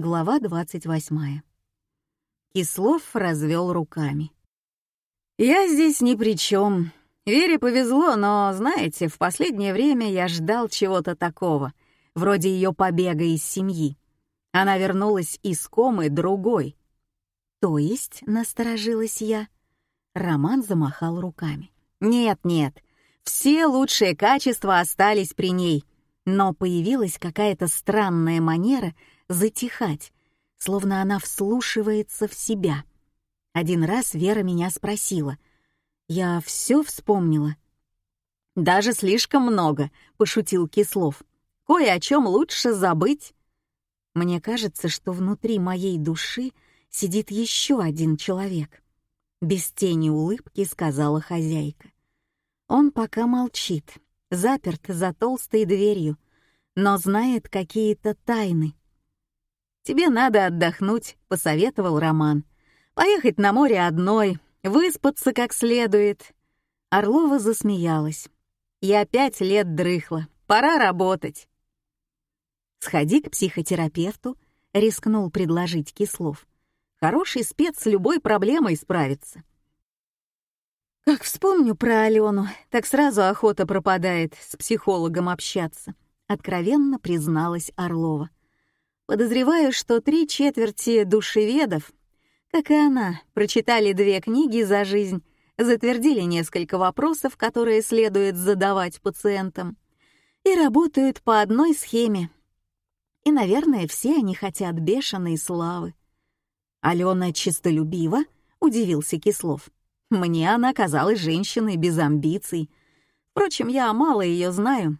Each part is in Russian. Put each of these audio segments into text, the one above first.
Глава 28. Кислов развел руками. «Я здесь ни при чем. Вере повезло, но, знаете, в последнее время я ждал чего-то такого, вроде ее побега из семьи. Она вернулась из комы другой. То есть, насторожилась я. Роман замахал руками. Нет, нет, все лучшие качества остались при ней, но появилась какая-то странная манера затихать, словно она вслушивается в себя. Один раз Вера меня спросила. Я все вспомнила. «Даже слишком много», — пошутил Кислов. «Кое о чем лучше забыть». Мне кажется, что внутри моей души сидит еще один человек. Без тени улыбки сказала хозяйка. Он пока молчит, заперт за толстой дверью, но знает какие-то тайны. «Тебе надо отдохнуть», — посоветовал Роман. «Поехать на море одной, выспаться как следует». Орлова засмеялась. «Я пять лет дрыхла, пора работать». «Сходи к психотерапевту», — рискнул предложить Кислов. «Хороший спец с любой проблемой справится». «Как вспомню про Алену, так сразу охота пропадает с психологом общаться», — откровенно призналась Орлова. «Подозреваю, что три четверти душеведов, как и она, прочитали две книги за жизнь, затвердили несколько вопросов, которые следует задавать пациентам, и работают по одной схеме и, наверное, все они хотят бешеной славы. Алена чистолюбива, удивился Кислов. Мне она казалась женщиной без амбиций. Впрочем, я мало ее знаю.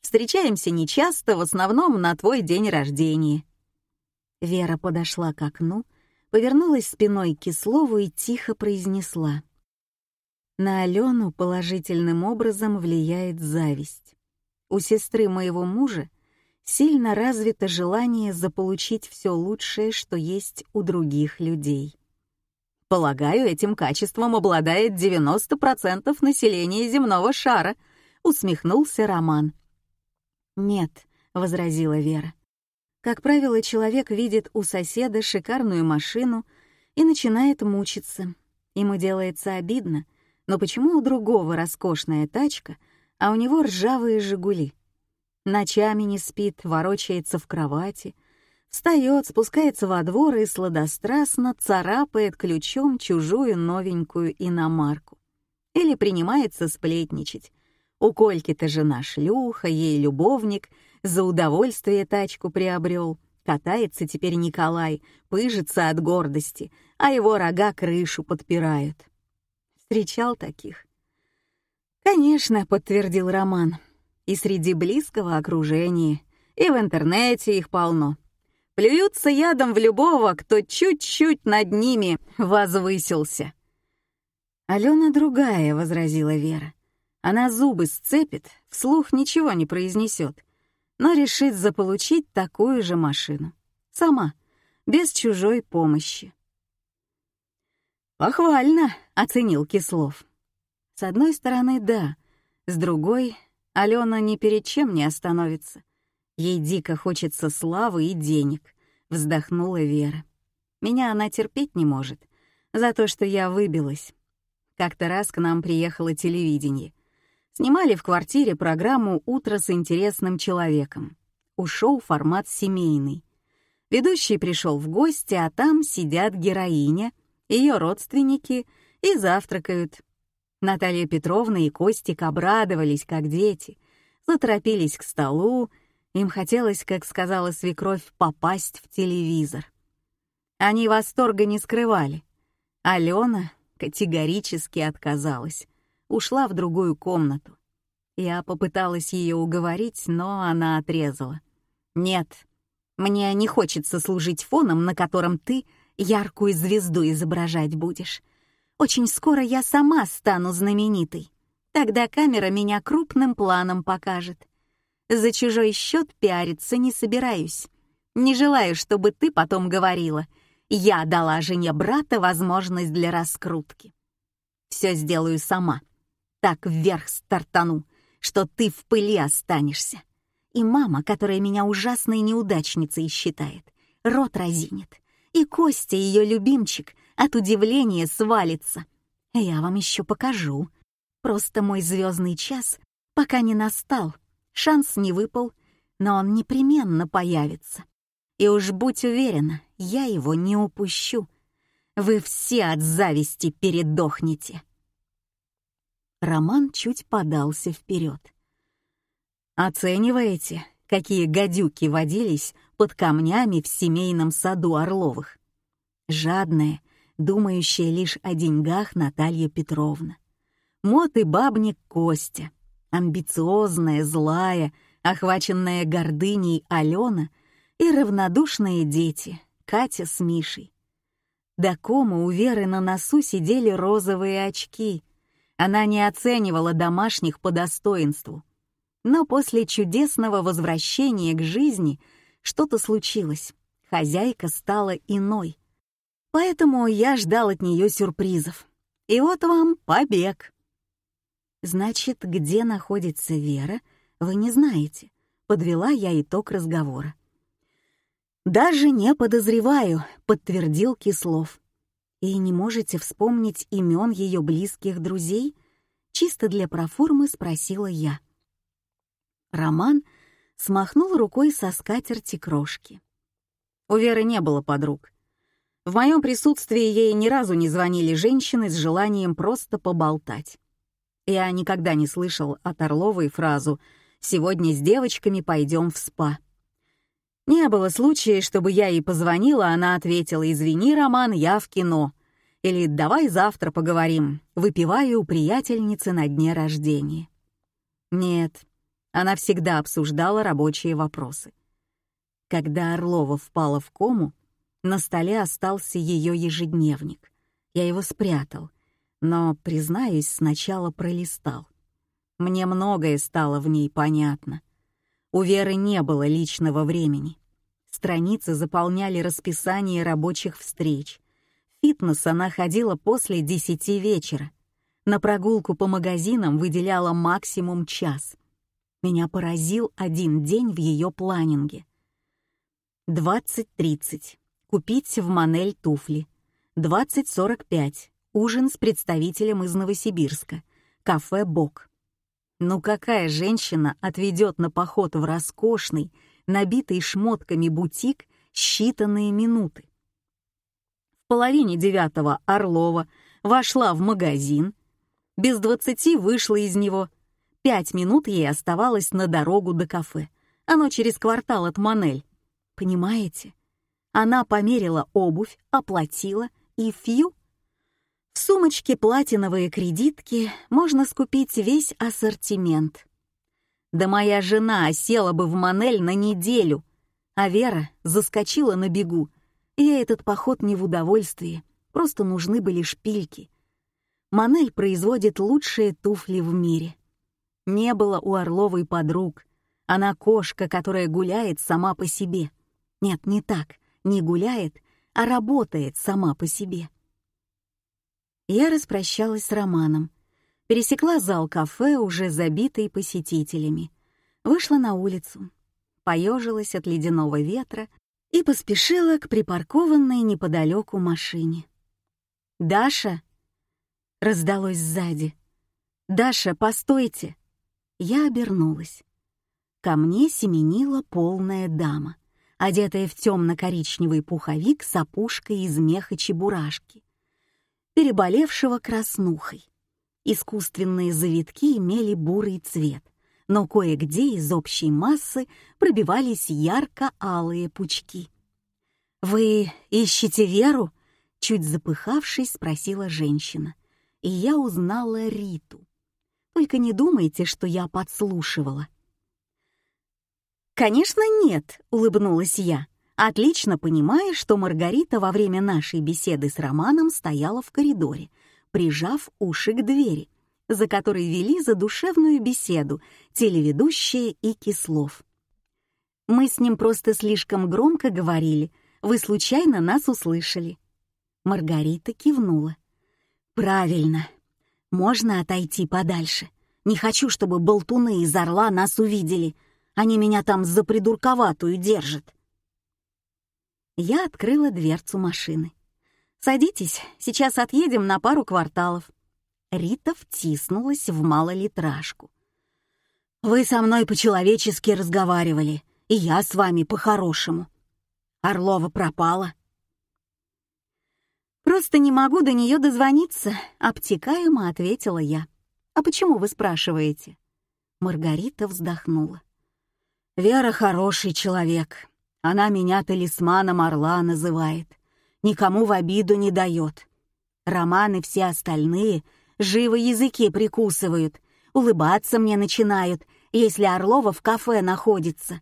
Встречаемся нечасто, в основном на твой день рождения. Вера подошла к окну, повернулась спиной к Кислову и тихо произнесла. На Алену положительным образом влияет зависть. У сестры моего мужа сильно развито желание заполучить все лучшее, что есть у других людей. Полагаю, этим качеством обладает 90% населения земного шара, усмехнулся Роман. Нет, возразила Вера. Как правило, человек видит у соседа шикарную машину и начинает мучиться. Ему делается обидно, но почему у другого роскошная тачка, а у него ржавые «Жигули»? Ночами не спит, ворочается в кровати, встает, спускается во двор и сладострастно царапает ключом чужую новенькую иномарку. Или принимается сплетничать. У Кольки-то жена шлюха, ей любовник, за удовольствие тачку приобрел. Катается теперь Николай, пыжится от гордости, а его рога крышу подпирают. Встречал таких? «Конечно», — подтвердил Роман и среди близкого окружения, и в интернете их полно. Плюются ядом в любого, кто чуть-чуть над ними возвысился. «Алена другая», — возразила Вера. «Она зубы сцепит, вслух ничего не произнесет, но решит заполучить такую же машину. Сама, без чужой помощи». «Похвально», — оценил Кислов. «С одной стороны, да, с другой Алена ни перед чем не остановится. Ей дико хочется славы и денег, вздохнула Вера. Меня она терпеть не может, за то, что я выбилась. Как-то раз к нам приехало телевидение. Снимали в квартире программу «Утро с интересным человеком». Ушел формат семейный. Ведущий пришел в гости, а там сидят героиня, ее родственники и завтракают. Наталья Петровна и Костик обрадовались, как дети, заторопились к столу, им хотелось, как сказала свекровь, попасть в телевизор. Они восторга не скрывали. Алена категорически отказалась, ушла в другую комнату. Я попыталась ее уговорить, но она отрезала. «Нет, мне не хочется служить фоном, на котором ты яркую звезду изображать будешь. Очень скоро я сама стану знаменитой. Тогда камера меня крупным планом покажет. За чужой счет пиариться не собираюсь. Не желаю, чтобы ты потом говорила. Я дала жене брата возможность для раскрутки. Все сделаю сама. Так вверх стартану, что ты в пыли останешься. И мама, которая меня ужасной неудачницей считает, рот разинет, и Костя, ее любимчик, от удивления свалится. Я вам еще покажу. Просто мой звездный час пока не настал, шанс не выпал, но он непременно появится. И уж будь уверена, я его не упущу. Вы все от зависти передохнете. Роман чуть подался вперед. Оцениваете, какие гадюки водились под камнями в семейном саду Орловых? Жадная, думающая лишь о деньгах Наталья Петровна. Мот и бабник Костя, амбициозная, злая, охваченная гордыней Алена и равнодушные дети Катя с Мишей. До кома у Веры на носу сидели розовые очки. Она не оценивала домашних по достоинству. Но после чудесного возвращения к жизни что-то случилось. Хозяйка стала иной. Поэтому я ждал от нее сюрпризов. И вот вам побег. Значит, где находится Вера, вы не знаете. Подвела я итог разговора. «Даже не подозреваю», — подтвердил Кислов. «И не можете вспомнить имен ее близких друзей?» Чисто для проформы спросила я. Роман смахнул рукой со скатерти крошки. У Веры не было подруг. В моем присутствии ей ни разу не звонили женщины с желанием просто поболтать. Я никогда не слышал от Орловой фразу «Сегодня с девочками пойдем в спа». Не было случая, чтобы я ей позвонила, она ответила «Извини, Роман, я в кино». Или «Давай завтра поговорим», выпивая у приятельницы на дне рождения. Нет, она всегда обсуждала рабочие вопросы. Когда Орлова впала в кому, на столе остался ее ежедневник. Я его спрятал, но, признаюсь, сначала пролистал. Мне многое стало в ней понятно. У Веры не было личного времени. Страницы заполняли расписание рабочих встреч. Фитнес она ходила после десяти вечера. На прогулку по магазинам выделяла максимум час. Меня поразил один день в ее планинге. 20.30. Купить в Манель туфли. 20.45 ужин с представителем из Новосибирска, кафе «Бок». Ну какая женщина отведет на поход в роскошный, набитый шмотками бутик считанные минуты? В половине девятого Орлова вошла в магазин, без двадцати вышла из него. Пять минут ей оставалось на дорогу до кафе. Оно через квартал от Манель. Понимаете? Она померила обувь, оплатила и фью — в сумочке платиновые кредитки можно скупить весь ассортимент. Да моя жена села бы в Манель на неделю, а Вера заскочила на бегу. Ей этот поход не в удовольствие, просто нужны были шпильки. Манель производит лучшие туфли в мире. Не было у Орловой подруг. Она кошка, которая гуляет сама по себе. Нет, не так, не гуляет, а работает сама по себе. Я распрощалась с Романом, пересекла зал кафе, уже забитый посетителями, вышла на улицу, поежилась от ледяного ветра и поспешила к припаркованной неподалеку машине. «Даша!» — раздалось сзади. «Даша, постойте!» Я обернулась. Ко мне семенила полная дама, одетая в темно-коричневый пуховик с опушкой из меха чебурашки переболевшего краснухой. Искусственные завитки имели бурый цвет, но кое-где из общей массы пробивались ярко-алые пучки. «Вы ищете Веру?» — чуть запыхавшись, спросила женщина. И я узнала Риту. Только не думайте, что я подслушивала. «Конечно нет», — улыбнулась я отлично понимая, что Маргарита во время нашей беседы с Романом стояла в коридоре, прижав уши к двери, за которой вели задушевную беседу телеведущая и Кислов. «Мы с ним просто слишком громко говорили, вы случайно нас услышали». Маргарита кивнула. «Правильно. Можно отойти подальше. Не хочу, чтобы болтуны из Орла нас увидели. Они меня там за придурковатую держат». Я открыла дверцу машины. «Садитесь, сейчас отъедем на пару кварталов». Рита втиснулась в малолитражку. «Вы со мной по-человечески разговаривали, и я с вами по-хорошему. Орлова пропала». «Просто не могу до нее дозвониться», — обтекаемо ответила я. «А почему вы спрашиваете?» Маргарита вздохнула. «Вера хороший человек. Она меня талисманом орла называет. Никому в обиду не дает. Роман и все остальные живо языки прикусывают, улыбаться мне начинают, если Орлова в кафе находится.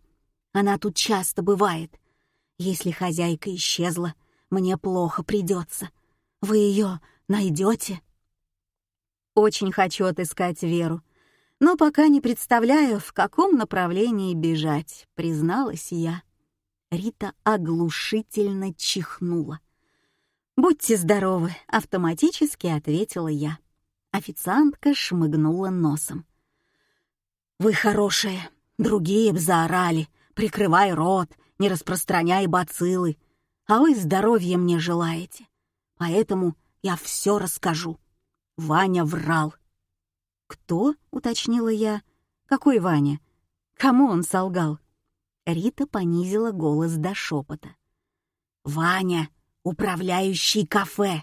Она тут часто бывает. Если хозяйка исчезла, мне плохо придется. Вы ее найдете? Очень хочу отыскать Веру, но пока не представляю, в каком направлении бежать, призналась я. Рита оглушительно чихнула. «Будьте здоровы», — автоматически ответила я. Официантка шмыгнула носом. «Вы хорошая, другие б заорали, прикрывай рот, не распространяй бациллы, а вы здоровья мне желаете, поэтому я все расскажу». Ваня врал. «Кто?» — уточнила я. «Какой Ваня? Кому он солгал?» Рита понизила голос до шепота. «Ваня, управляющий кафе.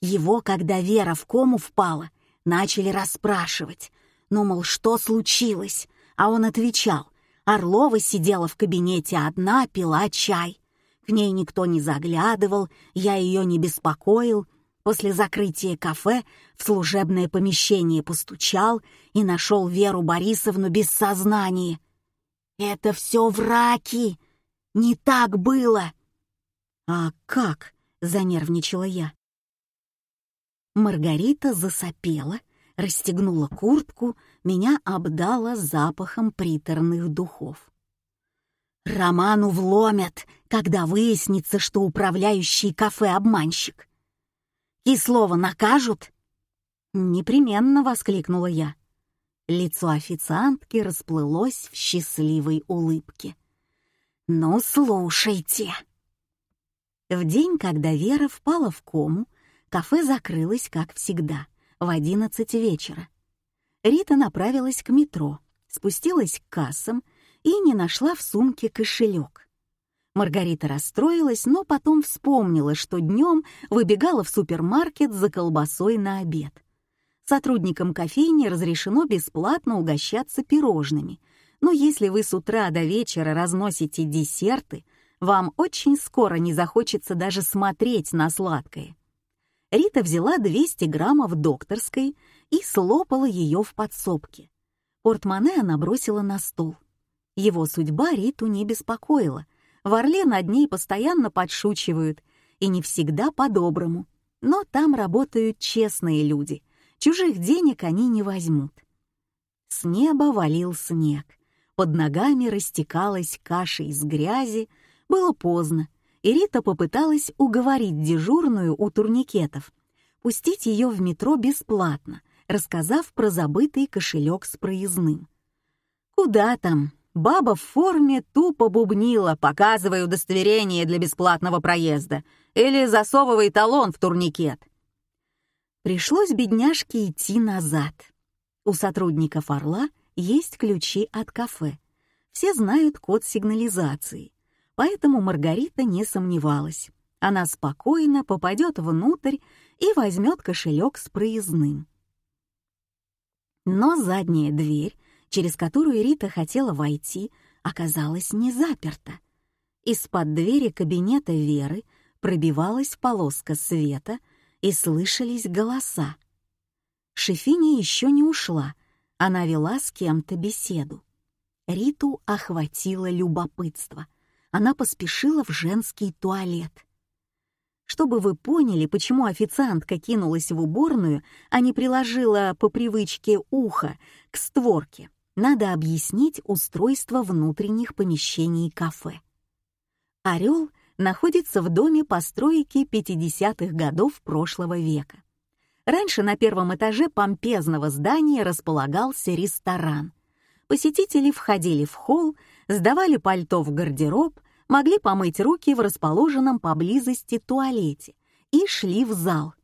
Его, когда Вера в кому впала, начали расспрашивать. Ну, мол, что случилось? А он отвечал. Орлова сидела в кабинете одна, пила чай. К ней никто не заглядывал, я ее не беспокоил. После закрытия кафе в служебное помещение постучал и нашел Веру Борисовну без сознания. «Это все враки! Не так было!» «А как?» — занервничала я. Маргарита засопела, расстегнула куртку, меня обдала запахом приторных духов. «Роману вломят, когда выяснится, что управляющий кафе обманщик. Кислова накажут?» «Непременно!» — воскликнула я. Лицо официантки расплылось в счастливой улыбке. «Ну, слушайте!» В день, когда Вера впала в кому, кафе закрылось, как всегда, в одиннадцать вечера. Рита направилась к метро, спустилась к кассам и не нашла в сумке кошелек. Маргарита расстроилась, но потом вспомнила, что днем выбегала в супермаркет за колбасой на обед. Сотрудникам кофейни разрешено бесплатно угощаться пирожными, но если вы с утра до вечера разносите десерты, вам очень скоро не захочется даже смотреть на сладкое. Рита взяла 200 граммов докторской и слопала ее в подсобке. Портмоне она бросила на стол. Его судьба Риту не беспокоила. В Орле над ней постоянно подшучивают, и не всегда по-доброму. Но там работают честные люди, Чужих денег они не возьмут. С неба валил снег. Под ногами растекалась каша из грязи. Было поздно, и Рита попыталась уговорить дежурную у турникетов пустить ее в метро бесплатно, рассказав про забытый кошелек с проездным. Куда там? Баба в форме тупо бубнила, показывая удостоверение для бесплатного проезда или засовывай талон в турникет. Пришлось бедняжке идти назад. У сотрудников «Орла» есть ключи от кафе. Все знают код сигнализации. Поэтому Маргарита не сомневалась. Она спокойно попадет внутрь и возьмет кошелек с проездным. Но задняя дверь, через которую Рита хотела войти, оказалась не заперта. Из-под двери кабинета Веры пробивалась полоска света — и слышались голоса. Шефиня еще не ушла, она вела с кем-то беседу. Риту охватило любопытство. Она поспешила в женский туалет. Чтобы вы поняли, почему официантка кинулась в уборную, а не приложила по привычке ухо к створке, надо объяснить устройство внутренних помещений кафе. Орел находится в доме постройки 50-х годов прошлого века. Раньше на первом этаже помпезного здания располагался ресторан. Посетители входили в холл, сдавали пальто в гардероб, могли помыть руки в расположенном поблизости туалете и шли в зал.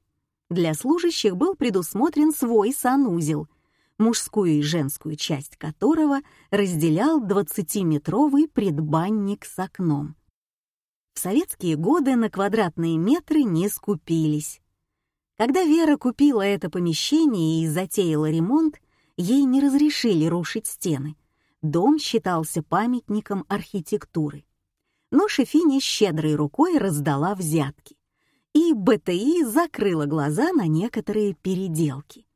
Для служащих был предусмотрен свой санузел, мужскую и женскую часть которого разделял 20-метровый предбанник с окном. В советские годы на квадратные метры не скупились. Когда Вера купила это помещение и затеяла ремонт, ей не разрешили рушить стены. Дом считался памятником архитектуры. Но Шефиня щедрой рукой раздала взятки. И БТИ закрыла глаза на некоторые переделки.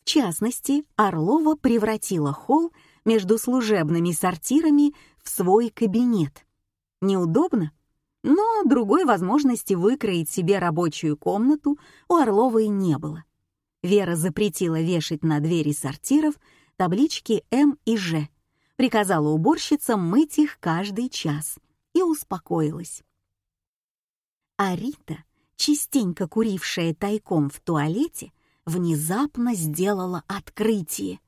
В частности, Орлова превратила холл между служебными сортирами в свой кабинет. Неудобно? Но другой возможности выкроить себе рабочую комнату у Орловой не было. Вера запретила вешать на двери сортиров таблички «М» и «Ж», приказала уборщицам мыть их каждый час и успокоилась. А Рита, частенько курившая тайком в туалете, внезапно сделала открытие.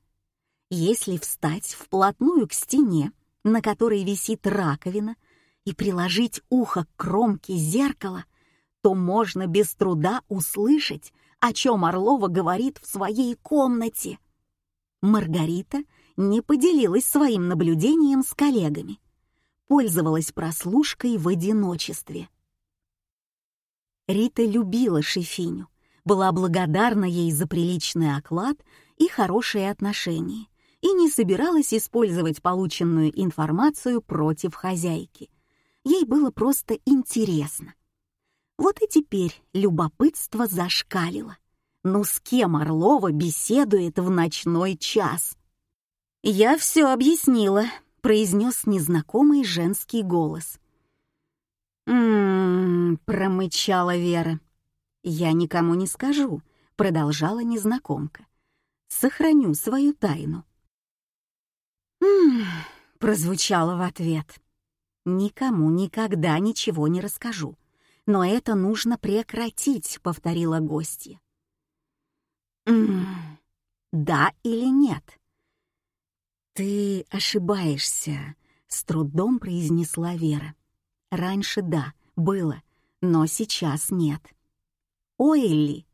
Если встать вплотную к стене, на которой висит раковина, и приложить ухо к кромке зеркала, то можно без труда услышать, о чем Орлова говорит в своей комнате. Маргарита не поделилась своим наблюдением с коллегами, пользовалась прослушкой в одиночестве. Рита любила Шефиню, была благодарна ей за приличный оклад и хорошие отношения и не собиралась использовать полученную информацию против хозяйки. Ей было просто интересно. Вот и теперь любопытство зашкалило. Ну с кем Орлова беседует в ночной час? «Я все объяснила», — произнес незнакомый женский голос. «М-м-м», промычала Вера. «Я никому не скажу», — продолжала незнакомка. «Сохраню свою тайну». «М-м-м», прозвучало в ответ. «Никому никогда ничего не расскажу. Но это нужно прекратить», — повторила гостья. «М да или нет?» «Ты ошибаешься», — с трудом произнесла Вера. «Раньше да, было, но сейчас нет». «Ой,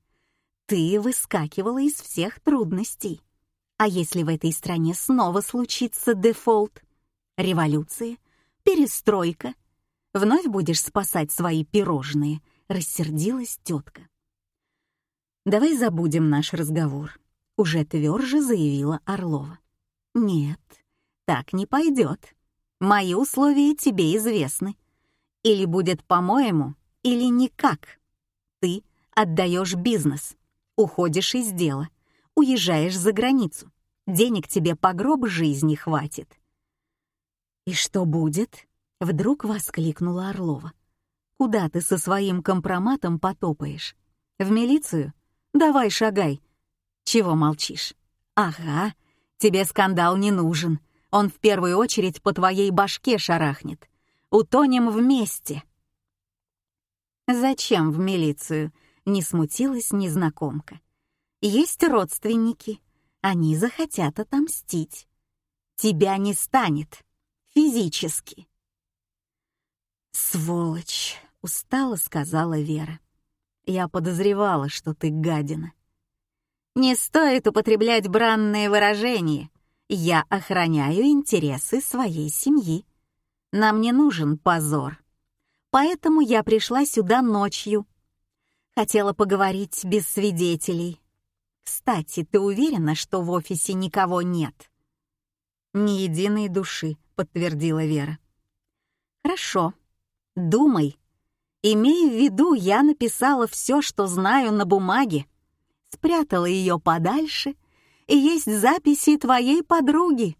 ты выскакивала из всех трудностей. А если в этой стране снова случится дефолт? Революция? Перестройка? Вновь будешь спасать свои пирожные?» — рассердилась тетка. «Давай забудем наш разговор», — уже тверже заявила Орлова. «Нет, так не пойдет. Мои условия тебе известны. Или будет по-моему, или никак. Ты отдаешь бизнес, уходишь из дела, уезжаешь за границу. Денег тебе по гроб жизни хватит. «И что будет?» — вдруг воскликнула Орлова. «Куда ты со своим компроматом потопаешь? В милицию? Давай шагай. Чего молчишь? Ага, тебе скандал не нужен. Он в первую очередь по твоей башке шарахнет. Утонем вместе». «Зачем в милицию?» — не смутилась незнакомка. «Есть родственники. Они захотят отомстить. Тебя не станет» физически. «Сволочь!» — устало сказала Вера. «Я подозревала, что ты гадина». «Не стоит употреблять бранные выражения. Я охраняю интересы своей семьи. Нам не нужен позор. Поэтому я пришла сюда ночью. Хотела поговорить без свидетелей. Кстати, ты уверена, что в офисе никого нет?» «Ни единой души», подтвердила Вера. Хорошо. Думай. Имей в виду, я написала все, что знаю на бумаге. Спрятала ее подальше, и есть записи твоей подруги.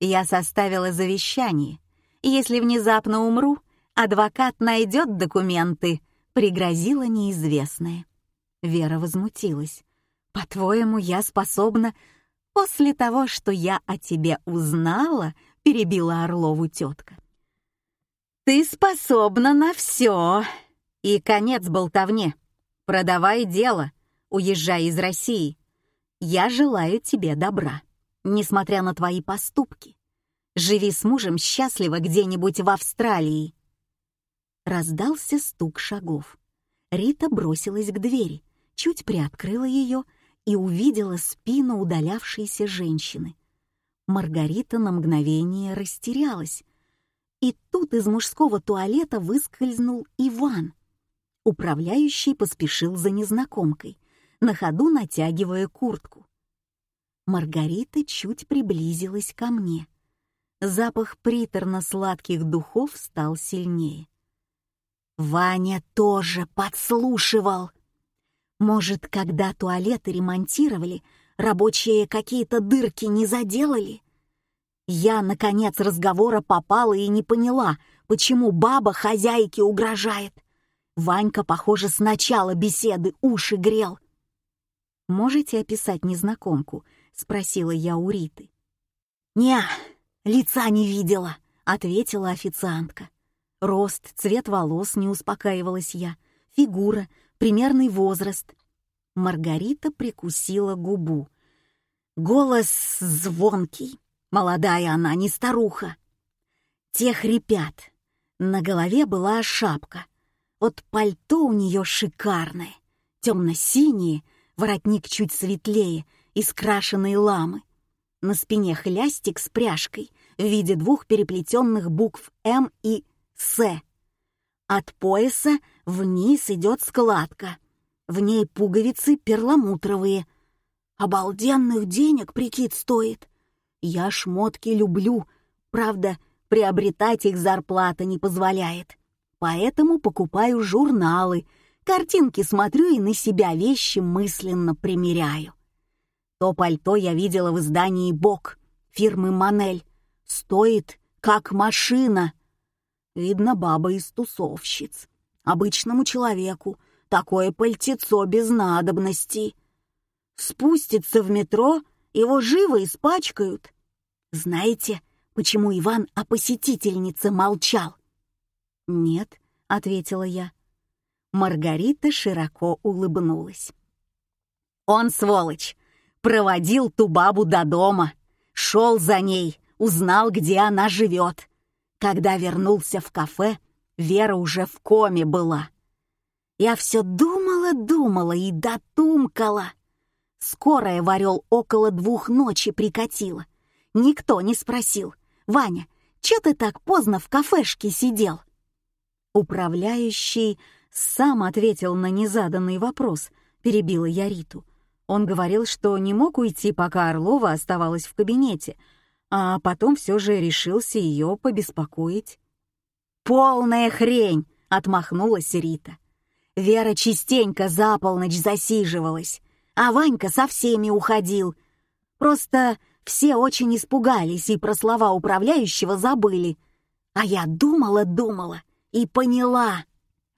Я составила завещание. Если внезапно умру, адвокат найдет документы, пригрозила неизвестная. Вера возмутилась. «По-твоему, я способна...» «После того, что я о тебе узнала, перебила Орлову тетка. «Ты способна на все!» И конец болтовне. Продавай дело, уезжай из России. Я желаю тебе добра, несмотря на твои поступки. Живи с мужем счастливо где-нибудь в Австралии. Раздался стук шагов. Рита бросилась к двери, чуть приоткрыла ее и увидела спину удалявшейся женщины. Маргарита на мгновение растерялась. И тут из мужского туалета выскользнул Иван. Управляющий поспешил за незнакомкой, на ходу натягивая куртку. Маргарита чуть приблизилась ко мне. Запах приторно-сладких духов стал сильнее. Ваня тоже подслушивал. Может, когда туалеты ремонтировали, рабочие какие-то дырки не заделали? Я, наконец, разговора попала и не поняла, почему баба хозяйке угрожает. Ванька, похоже, с начала беседы уши грел. «Можете описать незнакомку?» — спросила я у Риты. «Не, лица не видела», — ответила официантка. Рост, цвет волос не успокаивалась я, фигура, примерный возраст. Маргарита прикусила губу. Голос звонкий, молодая она, не старуха. Те хрипят. На голове была шапка. Вот пальто у нее шикарное, темно-синее, воротник чуть светлее, из крашеной ламы. На спине хлястик с пряжкой в виде двух переплетенных букв «М» и «С». От пояса вниз идет складка. В ней пуговицы перламутровые. Обалденных денег прикид стоит. Я шмотки люблю. Правда, приобретать их зарплата не позволяет. Поэтому покупаю журналы, картинки смотрю и на себя вещи мысленно примеряю. То пальто я видела в издании «Бок» фирмы «Манель». Стоит, как машина. Видно, баба из тусовщиц. Обычному человеку такое пальтецо без надобности. Спустится в метро, его живо испачкают. Знаете, почему Иван о посетительнице молчал? «Нет», — ответила я. Маргарита широко улыбнулась. «Он, сволочь, проводил ту бабу до дома, шел за ней, узнал, где она живет. Когда вернулся в кафе, Вера уже в коме была. Я все думала-думала и дотумкала. Скорая в Орел около двух ночи прикатила. Никто не спросил. «Ваня, че ты так поздно в кафешке сидел?» Управляющий сам ответил на незаданный вопрос, перебила я Риту. Он говорил, что не мог уйти, пока Орлова оставалась в кабинете, а потом все же решился ее побеспокоить. «Полная хрень!» — отмахнулась Рита. Вера частенько за полночь засиживалась, а Ванька со всеми уходил. Просто все очень испугались и про слова управляющего забыли. А я думала-думала и поняла.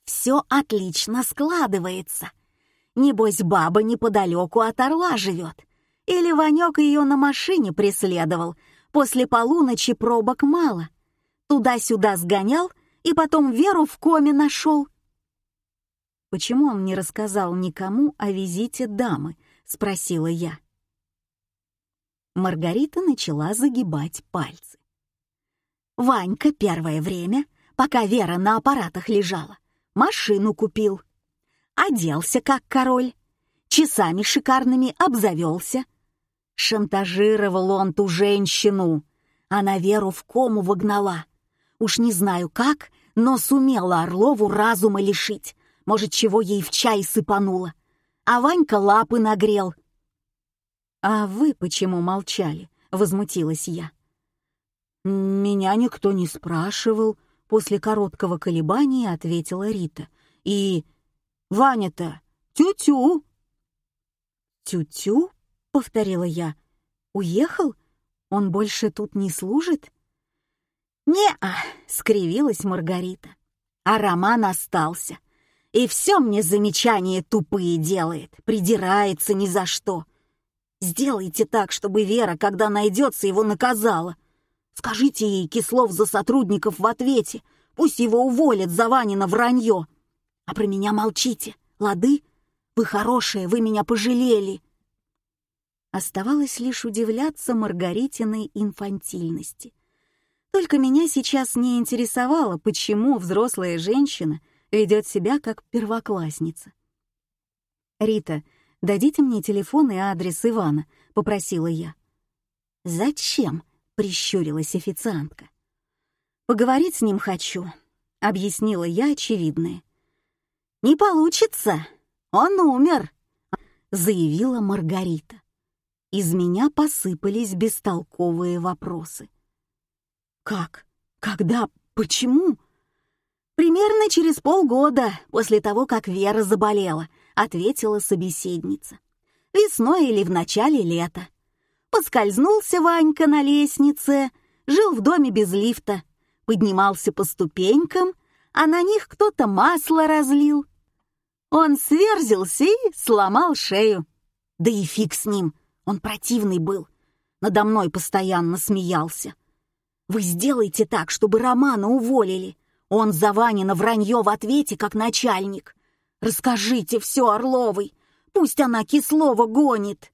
Все отлично складывается. Небось, баба неподалеку от Орла живет. Или Ванек ее на машине преследовал. После полуночи пробок мало. Туда-сюда сгонял и потом Веру в коме нашел. «Почему он не рассказал никому о визите дамы?» — спросила я. Маргарита начала загибать пальцы. Ванька первое время, пока Вера на аппаратах лежала, машину купил оделся как король, часами шикарными обзавелся. Шантажировал он ту женщину, она Веру в кому вогнала. Уж не знаю как, но сумела Орлову разума лишить, может, чего ей в чай сыпануло. А Ванька лапы нагрел. «А вы почему молчали?» — возмутилась я. «Меня никто не спрашивал», — после короткого колебания ответила Рита. «И Ваня-то тю-тю!» «Тю-тю?» — повторила я. «Уехал? Он больше тут не служит?» «Не-а!» — скривилась Маргарита. «А Роман остался. И все мне замечания тупые делает, придирается ни за что. Сделайте так, чтобы Вера, когда найдется, его наказала. Скажите ей, Кислов за сотрудников в ответе, пусть его уволят за Ванина вранье. А про меня молчите, лады? Вы хорошие, вы меня пожалели. Оставалось лишь удивляться Маргаритиной инфантильности. Только меня сейчас не интересовало, почему взрослая женщина ведет себя как первоклассница. «Рита, дадите мне телефон и адрес Ивана», — попросила я. «Зачем?» — прищурилась официантка. «Поговорить с ним хочу», — объяснила я очевидное. «Не получится, он умер», — заявила Маргарита. Из меня посыпались бестолковые вопросы. «Как? Когда? Почему?» «Примерно через полгода после того, как Вера заболела», — ответила собеседница. «Весной или в начале лета. Поскользнулся Ванька на лестнице, жил в доме без лифта, поднимался по ступенькам, а на них кто-то масло разлил. Он сверзился и сломал шею. Да и фиг с ним, он противный был. Надо мной постоянно смеялся. Вы сделайте так, чтобы Романа уволили. Он за Ванина вранье в ответе, как начальник. Расскажите все Орловой. Пусть она Кислова гонит.